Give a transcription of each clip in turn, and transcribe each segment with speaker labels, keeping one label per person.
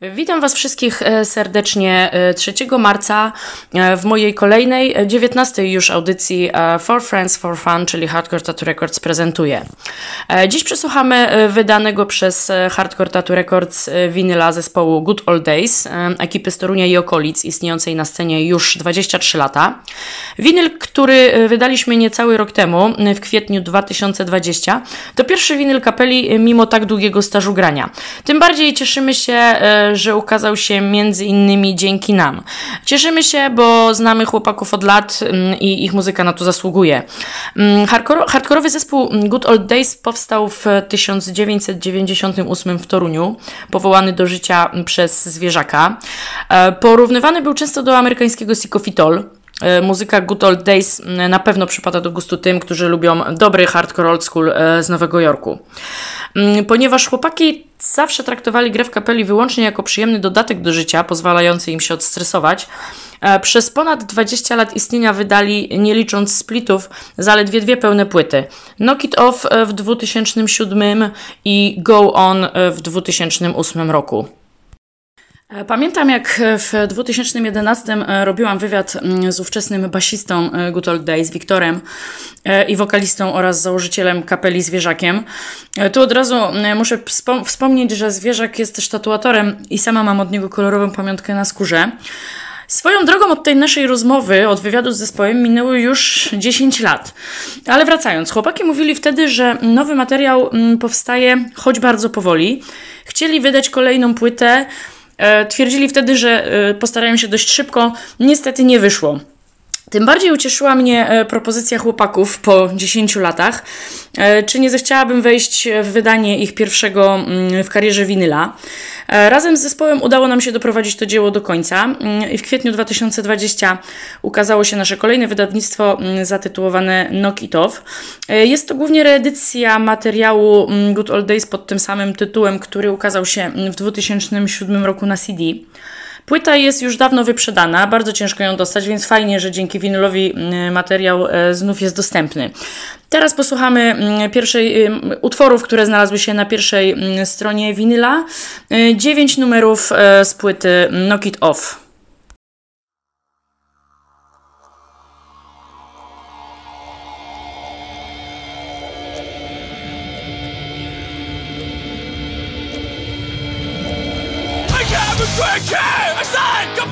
Speaker 1: Witam Was wszystkich e, serdecznie 3 e, marca e, w mojej kolejnej, 19 już audycji For Friends for Fun, czyli Hardcore Tattoo Records prezentuje. Dziś przesłuchamy wydanego przez Hardcore Tattoo Records winyla zespołu Good Old Days, ekipy z Torunia i okolic, istniejącej na scenie już 23 lata. Winyl, który wydaliśmy niecały rok temu, w kwietniu 2020, to pierwszy winyl kapeli mimo tak długiego stażu grania. Tym bardziej cieszymy się, że ukazał się między innymi dzięki nam. Cieszymy się, bo znamy chłopaków od lat mm, i ich muzyka na to zasługuje. Mm, hardkorowy zespół Good Old Days powstał w 1998 w Toruniu, powołany do życia przez zwierzaka. E, porównywany był często do amerykańskiego Sycofitol, e, Muzyka Good Old Days na pewno przypada do gustu tym, którzy lubią dobry hardcore old school e, z Nowego Jorku. Ponieważ chłopaki zawsze traktowali grę w kapeli wyłącznie jako przyjemny dodatek do życia, pozwalający im się odstresować. E, przez ponad 20 lat istnienia wydali, nie licząc splitów, zaledwie dwie pełne płyty. Knock It Off e, w 2007 i Go On e, w 2008 roku. E, pamiętam, jak w 2011 e, robiłam wywiad mm, z ówczesnym basistą e, Good Old Days, Wiktorem i wokalistą oraz założycielem kapeli Zwierzakiem. Tu od razu muszę wspomnieć, że Zwierzak jest też tatuatorem i sama mam od niego kolorową pamiątkę na skórze. Swoją drogą od tej naszej rozmowy, od wywiadu z zespołem minęły już 10 lat. Ale wracając, chłopaki mówili wtedy, że nowy materiał mm, powstaje choć bardzo powoli. Chcieli wydać kolejną płytę, twierdzili wtedy, że e, postarają się dość szybko. Niestety nie wyszło. Tym bardziej ucieszyła mnie e, propozycja chłopaków po 10 latach, czy nie zechciałabym wejść w wydanie ich pierwszego mm, w karierze winyla. Razem z zespołem udało nam się doprowadzić to dzieło do końca mm, i w kwietniu 2020 ukazało się nasze kolejne wydawnictwo mm, zatytułowane Knock It Off. Jest to głównie reedycja materiału Good Old Days pod tym samym tytułem, który ukazał się w 2007 roku na CD. Płyta jest już dawno wyprzedana, bardzo ciężko ją dostać, więc fajnie, że dzięki winylowi mm, materiał e, znów jest dostępny. Teraz posłuchamy mm, pierwszej y, utworów, które znalazły się na pierwszej mm, stronie winyla. Dziewięć numerów z płyty Knock It Off.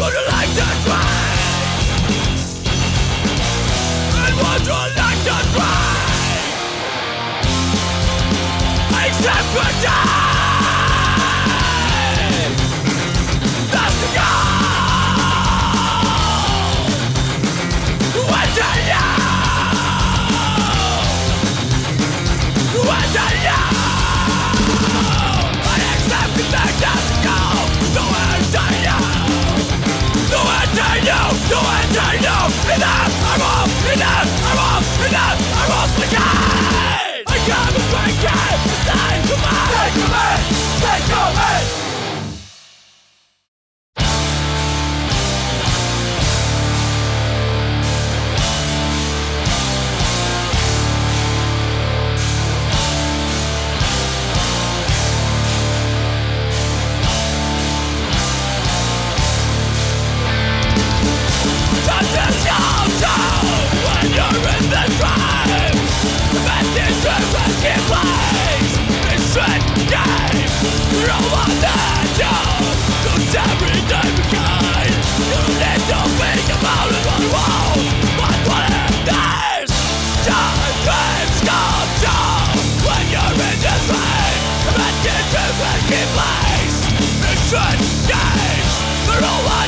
Speaker 1: wonder like to try? Like to try? Except for die That's the goal! What I know? What you to entertain you Enough, I'm off, enough, I'm off, enough, I'm off again I come and drink it, it's time to Take
Speaker 2: a man, take a man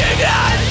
Speaker 2: Indignant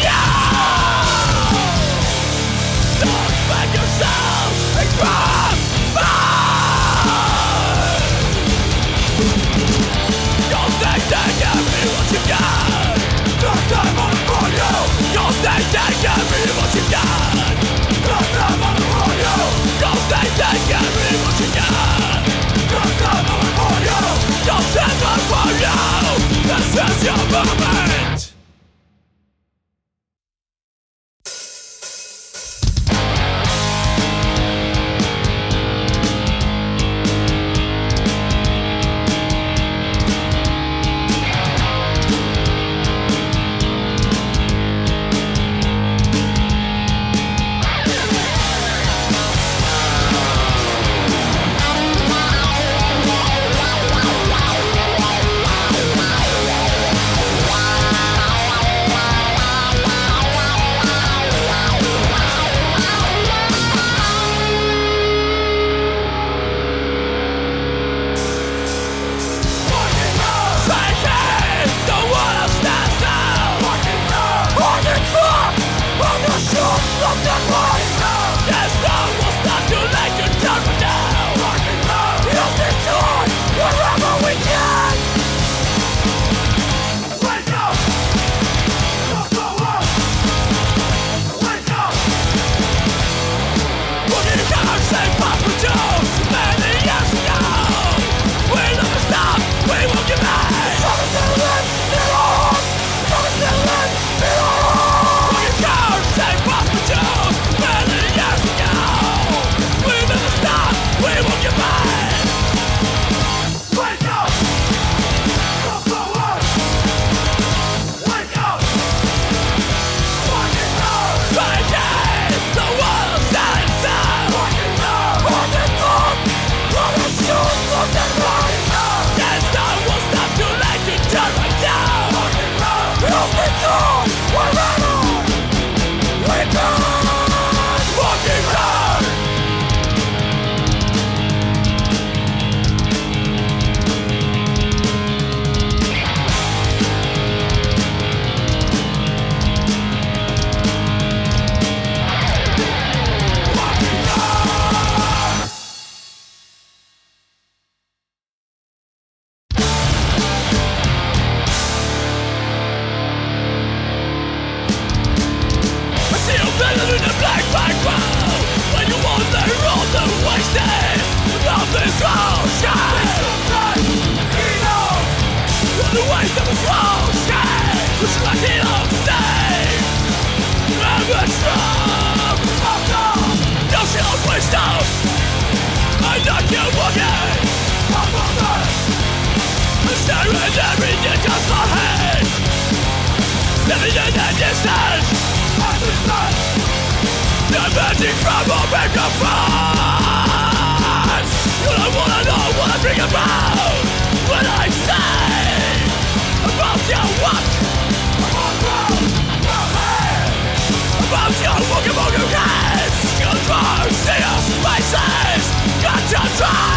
Speaker 2: strong!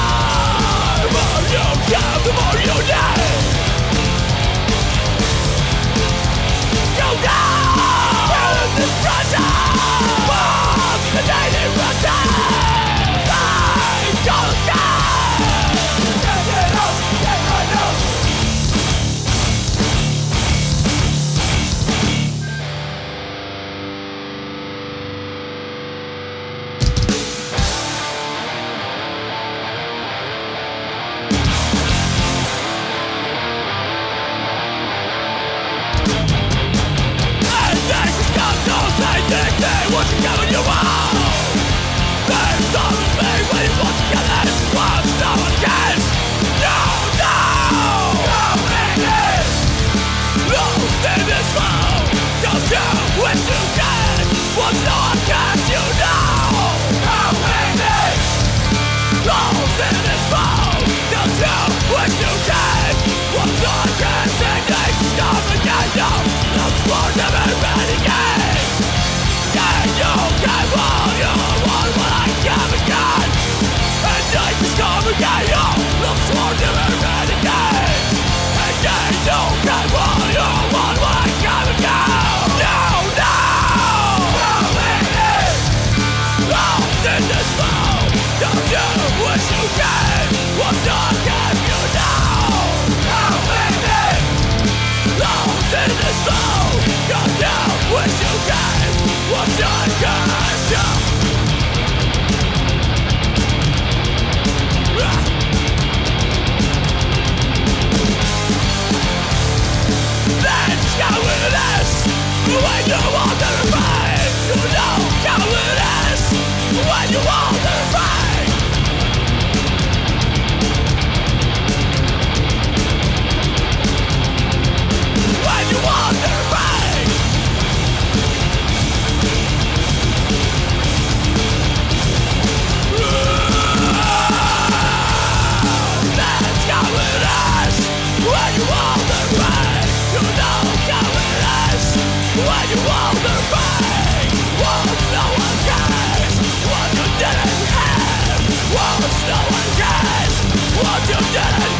Speaker 2: more you give, the more you need want to fight, you know how it is when you want to fight. did it!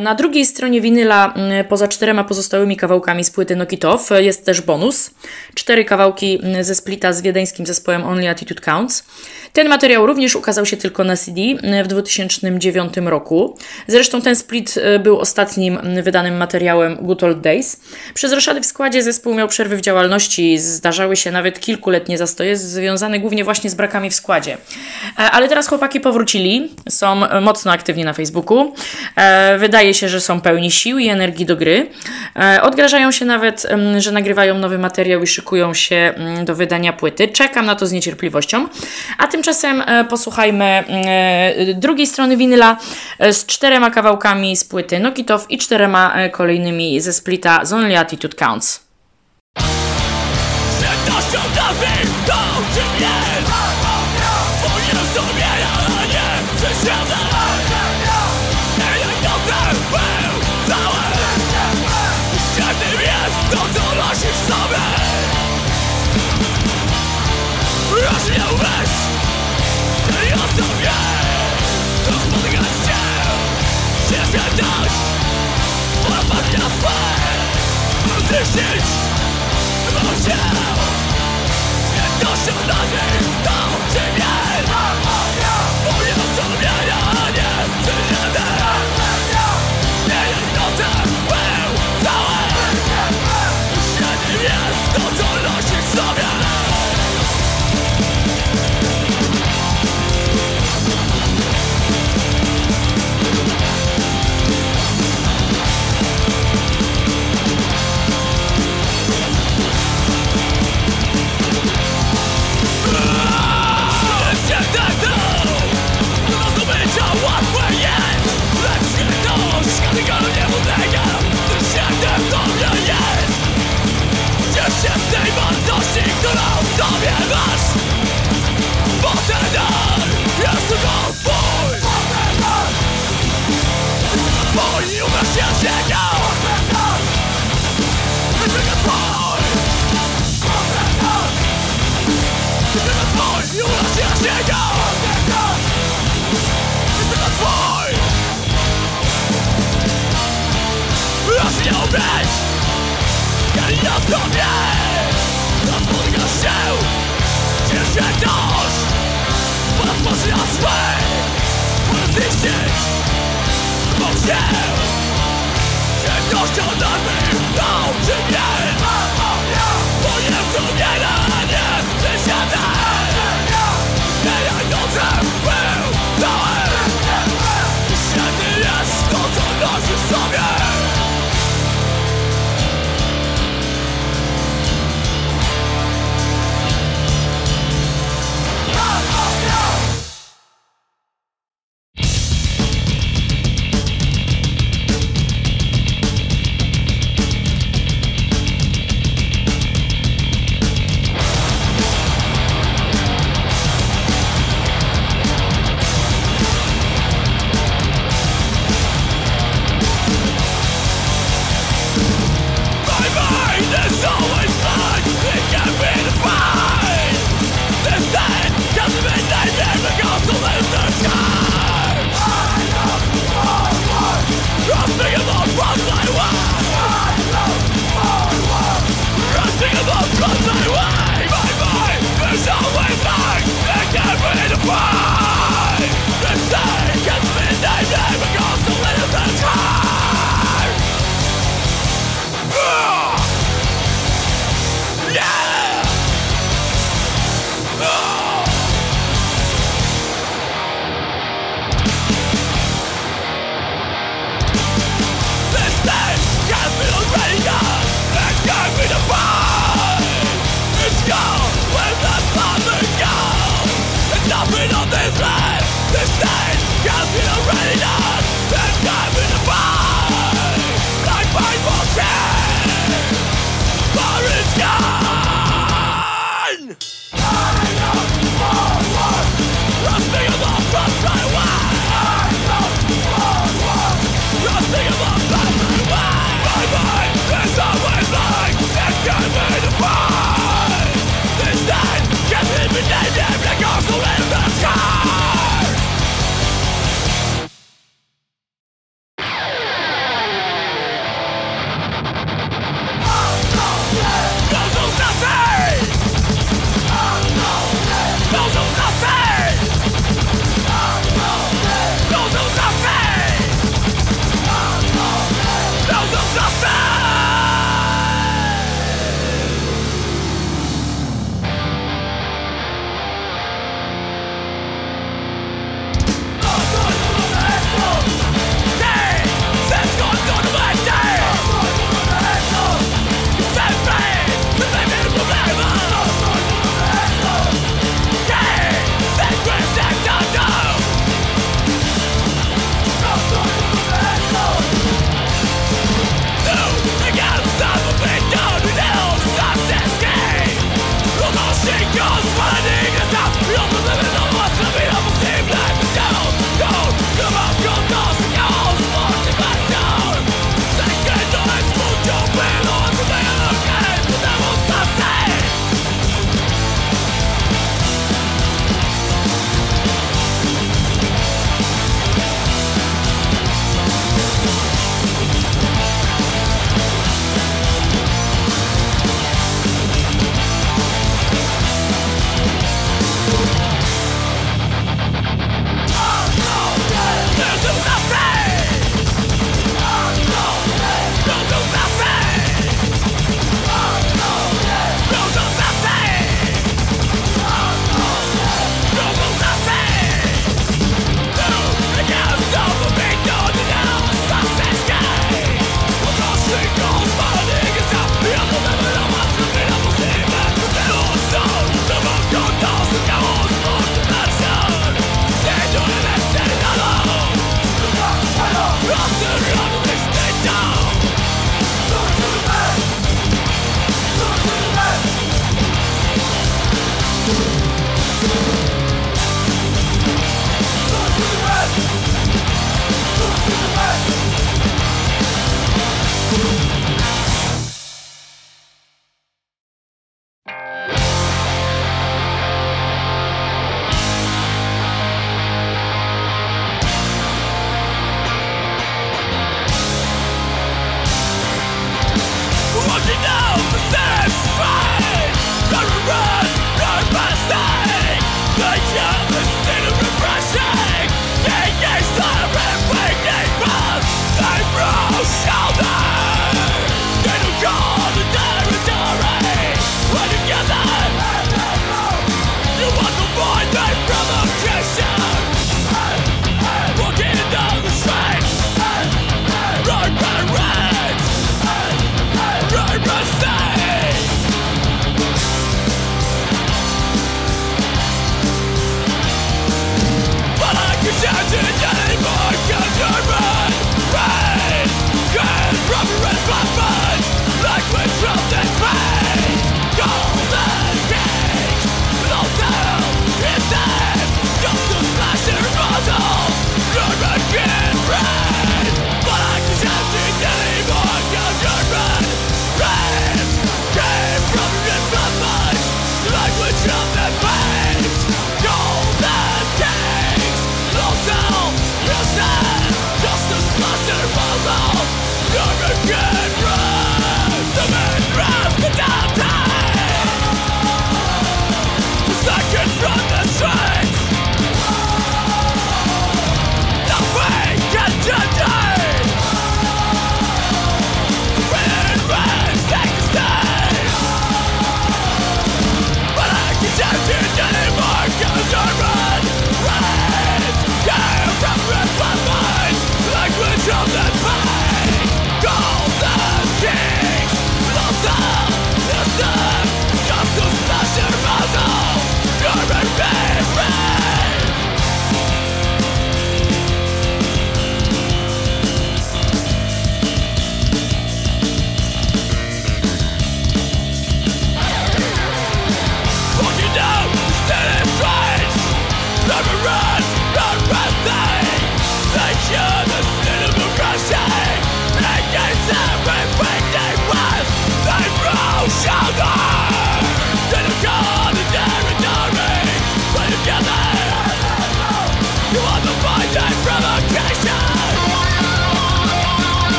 Speaker 1: Na drugiej stronie winyla, mm, poza czterema pozostałymi kawałkami z płyty Nokitow, jest też bonus. Cztery kawałki mm, ze splita z wiedeńskim zespołem Only Attitude Counts. Ten materiał również ukazał się tylko na CD mm, w 2009 roku. Zresztą ten split był ostatnim wydanym materiałem Good Old Days. Przez roszady w składzie zespół miał przerwy w działalności, zdarzały się nawet kilkuletnie zastoje związane głównie właśnie z brakami w składzie. E, ale teraz chłopaki powrócili, są mocno aktywni na Facebooku. Wydaje się, że są pełni sił i energii do gry. E, odgrażają się nawet, że nagrywają nowy materiał i szykują się do wydania płyty. Czekam na to z niecierpliwością. A tymczasem e, posłuchajmy e, drugiej strony winyla z czterema kawałkami z płyty Nokitow i czterema kolejnymi ze splita z Only Attitude Counts. Existence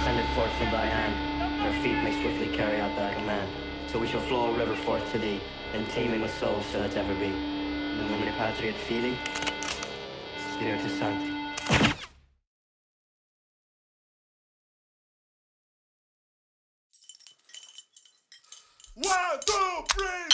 Speaker 3: ascended forth from thy hand, our feet may swiftly carry out thy command. So we shall flow a river forth to thee, and teeming with souls shall it ever be. The nomine Patri et Filii, Spiritus Sancti.
Speaker 2: One, two, three!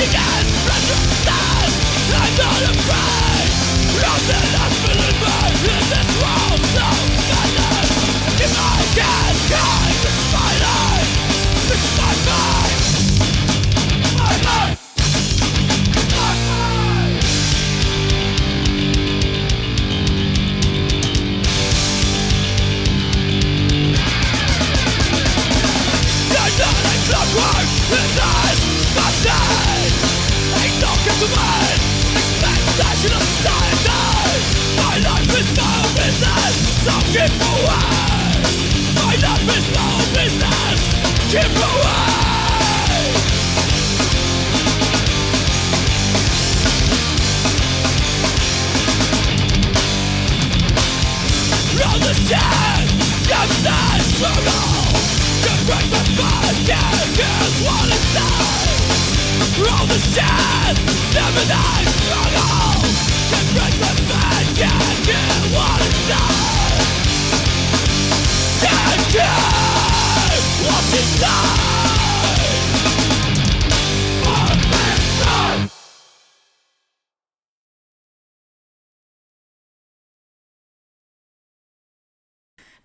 Speaker 2: Because from the start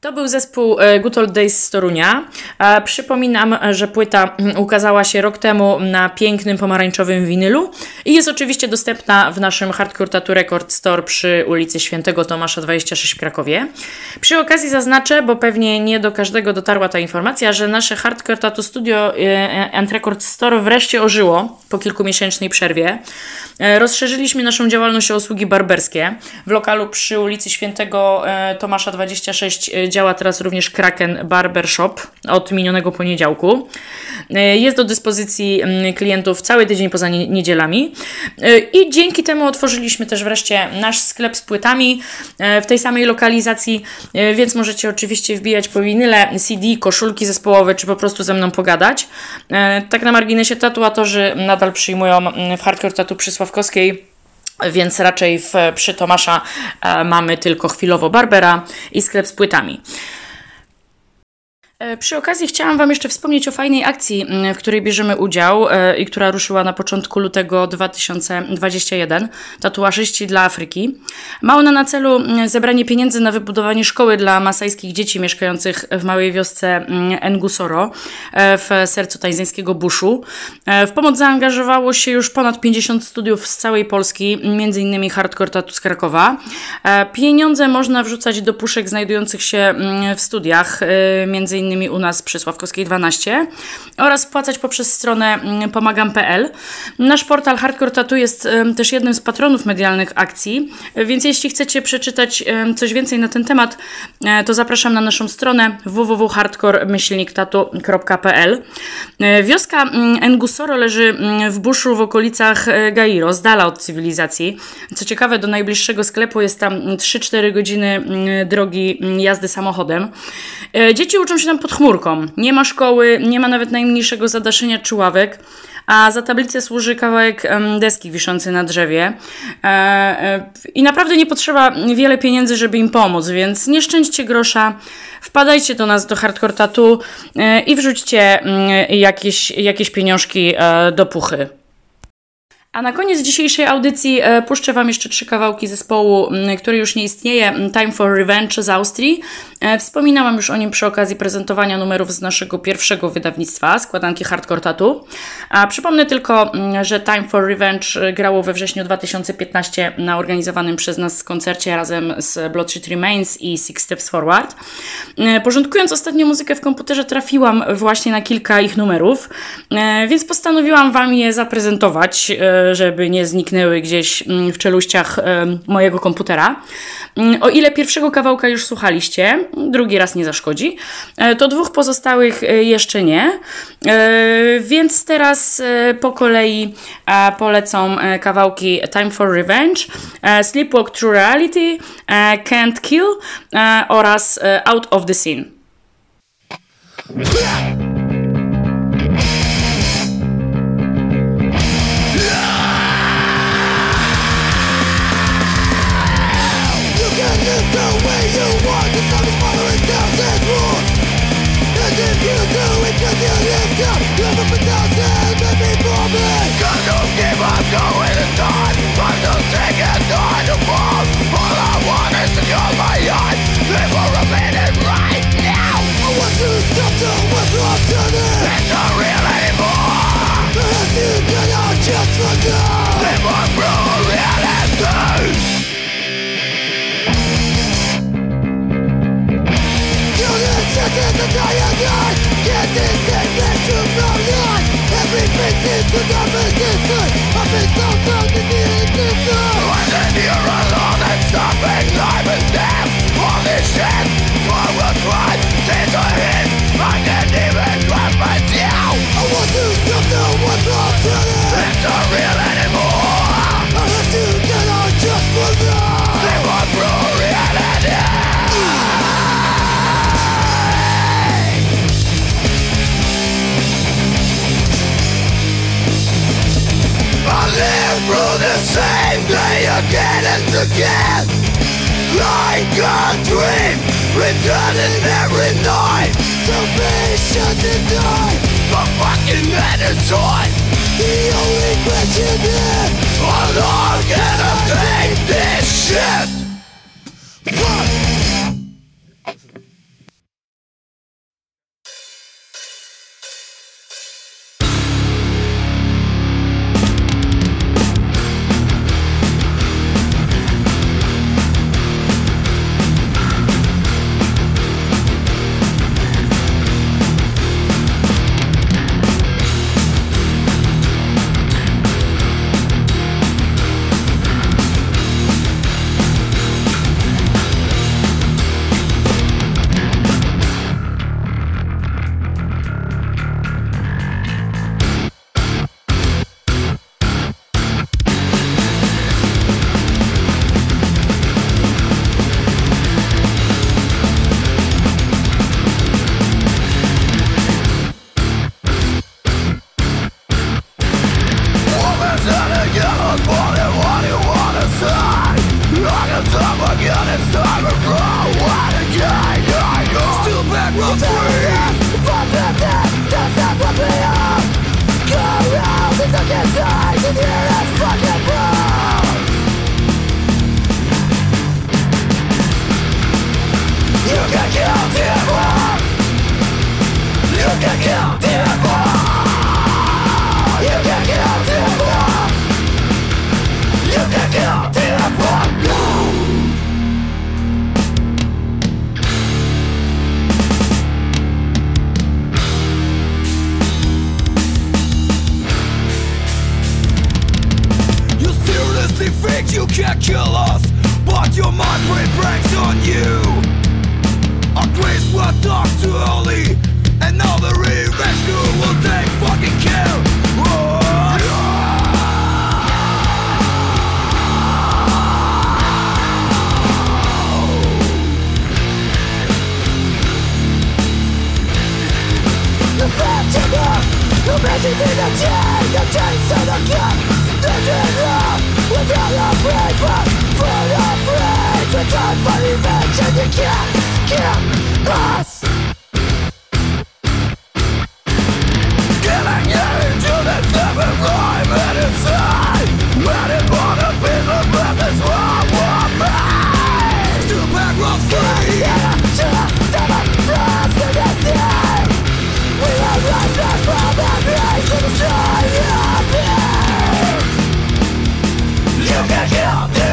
Speaker 2: To
Speaker 1: był zespół e, Good Old Days z Torunia. E, przypominam, że płyta mm, ukazała się rok temu na pięknym pomarańczowym winylu i jest oczywiście dostępna w naszym Hardcore Tattoo Record Store przy ulicy Świętego Tomasza 26 w Krakowie. Przy okazji zaznaczę, bo pewnie nie do każdego dotarła ta informacja, że nasze Hardcore Tattoo Studio e, and Record Store wreszcie ożyło po kilkumiesięcznej przerwie. Rozszerzyliśmy naszą działalność o usługi barberskie. W lokalu przy ulicy Świętego Tomasza 26 działa teraz również Kraken Barber Shop od minionego poniedziałku. E, jest do dyspozycji mm, klientów cały tydzień poza niedzielami. E, I dzięki temu otworzyliśmy też wreszcie nasz sklep z płytami e, w tej samej lokalizacji, więc możecie oczywiście wbijać po winyle, CD, koszulki zespołowe, czy po prostu ze mną pogadać. Tak na marginesie tatuatorzy nadal przyjmują mm, w Hardcore Tatu przy Sławkowskiej więc raczej w, przy Tomasza e, mamy tylko chwilowo Barbera i sklep z płytami. E, przy okazji chciałam Wam jeszcze wspomnieć o fajnej akcji, w której bierzemy udział e, i która ruszyła na początku lutego 2021. Tatuażyści dla Afryki. Ma ona na celu zebranie pieniędzy na wybudowanie szkoły dla masajskich dzieci mieszkających w małej wiosce Ngusoro e, w sercu tajzańskiego buszu. W pomoc zaangażowało się już ponad 50 studiów z całej Polski, m.in. Hardcore Tattoo z Krakowa. Pieniądze można wrzucać do puszek znajdujących się w studiach, m.in m.in. u nas przy Sławkowskiej 12 oraz wpłacać poprzez stronę mm, pomagam.pl. Nasz portal Hardcore Tattoo jest też jednym z patronów medialnych akcji, więc jeśli chcecie przeczytać coś więcej na ten temat, e, to zapraszam na naszą stronę www.hardcore-tattoo.pl. E, wioska mm, Engusoro leży mm, w buszu w okolicach e, Gairo, z dala od cywilizacji. Co ciekawe, do najbliższego sklepu jest tam 3-4 godziny drogi jazdy samochodem. Dzieci uczą się tam pod chmurką. Nie ma szkoły, nie ma nawet najmniejszego zadaszenia czy ławek, a za tablicę służy kawałek deski wiszący na drzewie. E, e, I naprawdę nie potrzeba wiele pieniędzy, żeby im pomóc, więc nie szczęście grosza, wpadajcie do nas do Hardcore Tattoo e, i wrzućcie mm, jakieś, jakieś pieniążki do puchy. A na koniec dzisiejszej audycji e, puszczę Wam jeszcze trzy kawałki zespołu, który już nie istnieje, Time for Revenge z Austrii. E, wspominałam już o nim przy okazji prezentowania numerów z naszego pierwszego wydawnictwa, składanki Hardcore Tattoo. A przypomnę tylko, że Time for Revenge e, grało we wrześniu 2015 na organizowanym przez nas koncercie razem z Bloodshot Remains i Six Steps Forward. Porządkując ostatnio muzykę w komputerze trafiłam właśnie na kilka ich numerów, więc postanowiłam Wam je zaprezentować żeby nie zniknęły gdzieś mm, w czeluściach mojego komputera. Mm, o ile pierwszego kawałka już słuchaliście, drugi raz nie zaszkodzi, e, to dwóch pozostałych e, jeszcze nie. E, więc teraz po kolei polecą kawałki Time for Revenge, Sleepwalk Through Reality, Can't Kill oraz Out of the Scene.
Speaker 4: To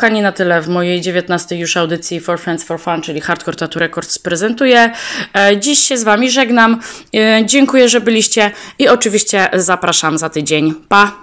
Speaker 4: kochani, na tyle w mojej 19 już audycji For Friends for Fun, czyli Hardcore Tattoo Records prezentuje. E, dziś się z Wami żegnam. E, dziękuję, że byliście i oczywiście zapraszam za tydzień. Pa!